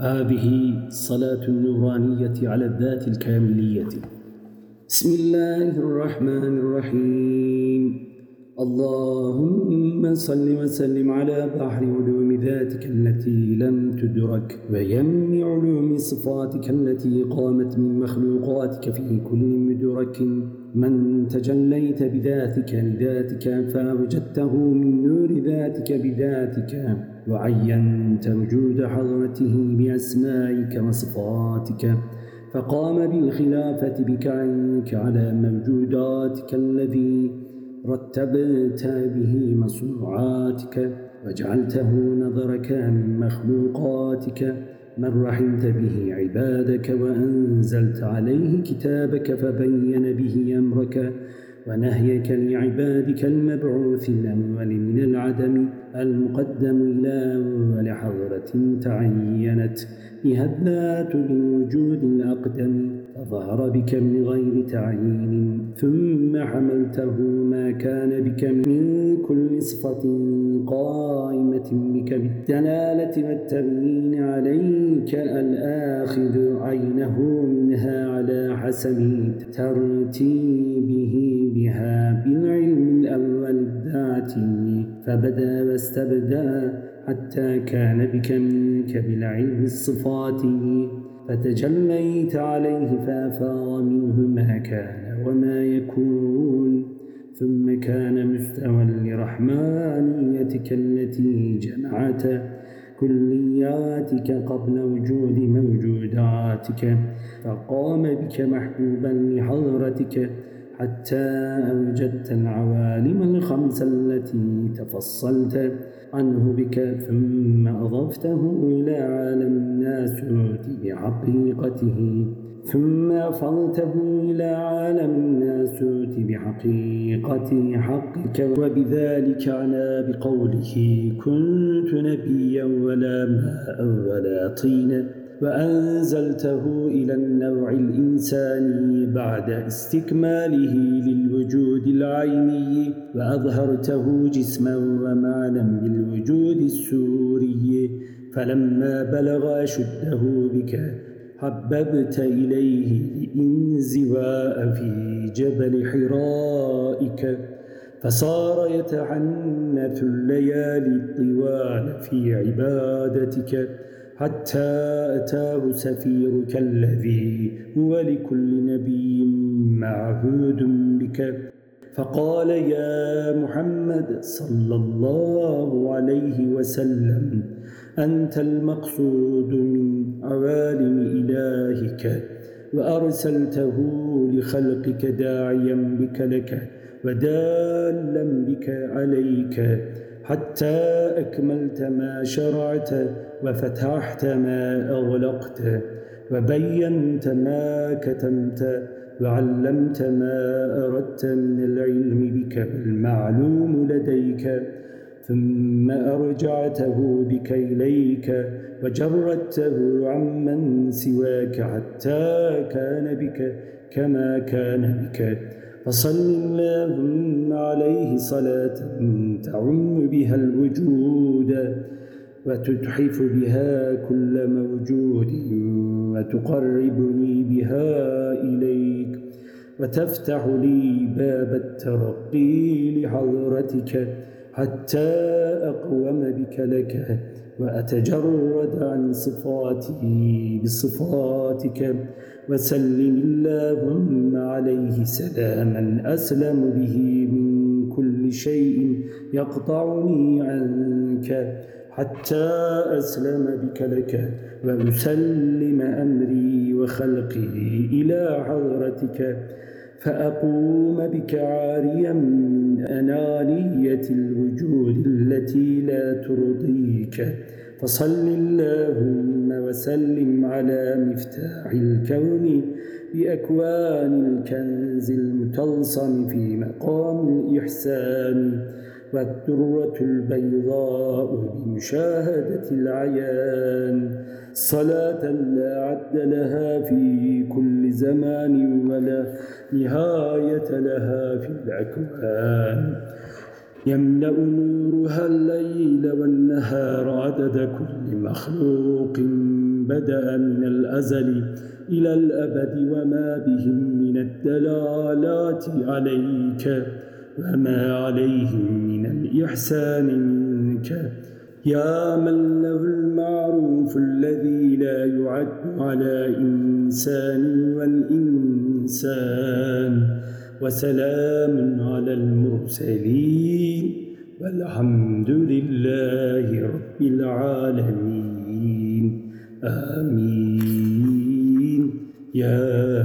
هذه صلاة النورانية على الذات الكاملية. بسم الله الرحمن الرحيم. اللهم صل وسلم على بحر علوم ذاتك التي لم تدرك ويم علوم صفاتك التي قامت من مخلوقاتك في كل مدرك. من تجليت بذاتك لذاتك فأوجدته من نور ذاتك بذاتك وعينت وجود حضرته بأسمائك وصفاتك فقام بالخلافة بك عنك على موجوداتك الذي رتبت به مصنوعاتك وجعلته نظرك من مخلوقاتك من رحمت به عبادك وأنزلت عليه كتابك فبين به أمرك ونهيك لعبادك المبعوث الأول من العدم المقدم إلى أول حضرة تعينت. بها الذات بالوجود الأقدم فظهر بك من غير تعيين ثم حملته ما كان بك من كل صفة قائمة بك بالدلالة والتبيين عليك الآخذ عينه منها على حسب ترتيبه. بها بالعلم الأول الذاتي فبدا واستبدا حتى كان بك منك بالعلم الصفاتي فتجليت عليه فأفاض منه ما كان وما يكون. ثم كان مستوى لرحمانيتك التي جمعت كلياتك قبل وجود موجوداتك. فقام بك محبوبا لحضرتك حتى أوجدت العوالم الخمس التي تفصلت عنه بك ثم أضفته إلى عالم الناسوت بحقيقته ثم أفضته إلى عالم الناسوت بحقيقة حقك. وبذلك على بقوله كنت نبيا ولا ماء ولا طين وأنزلته إلى النوع الإنساني بعد استكماله للوجود العيني وأظهرته جسما ومعنى بالوجود السوري. فلما بلغ أشده بك حببت إليه الانزواء في جبل حرائك. فصار يتعنث الليالي الطوال في عبادتك. حتى أتاه سفيرك الذي هو لكل نبي معهود بك. فقال يا محمد صلى الله عليه وسلم أنت المقصود من عوالم إلهك وأرسلته لخلقك داعيا بك لك ودالا بك عليك. حتى أكملت ما شرعت وفتحت ما أغلقت وبينت ما كتمت وعلمت ما أردت من العلم بك المعلوم لديك ثم أرجعته بك إليك وجردته عمن سواك حتى كان بك كما كان بك فصل اللهم عليه صلاة تعم بها الوجود وتتحف بها كل موجود وتقربني بها إليك وتفتح لي باب الترقي لحضرتك حتى أقوم بك لك وأتجرد عن صفاتي بصفاتك وسلم اللهم عليه سلاما أسلم به من كل شيء يقطعني عنك حتى أسلم بك لك وأسلم أمري وخلقي إلى حضرتك فأقوم بك عاريا من أنانية الوجود التي لا ترضيك. فصل اللهم وسلم على مفتاح الكون بأكوان الكنز المتلصم في مقام الإحسان. والدرة البيضاء بمشاهدة العيان. صلاة لا عد لها في كل زمان ولا نهاية لها في الأكوان يملأ نورها الليل والنهار عدد كل مخلوق بدأ من الأزل إلى الأبد وما بهم من الدلالات عليك وما عليهم من الإحسان منك. يا من له المعروف الذي لا يعد على إنسان والإنسان وسلام على المرسلين والحمد لله رب العالمين. آمين. يا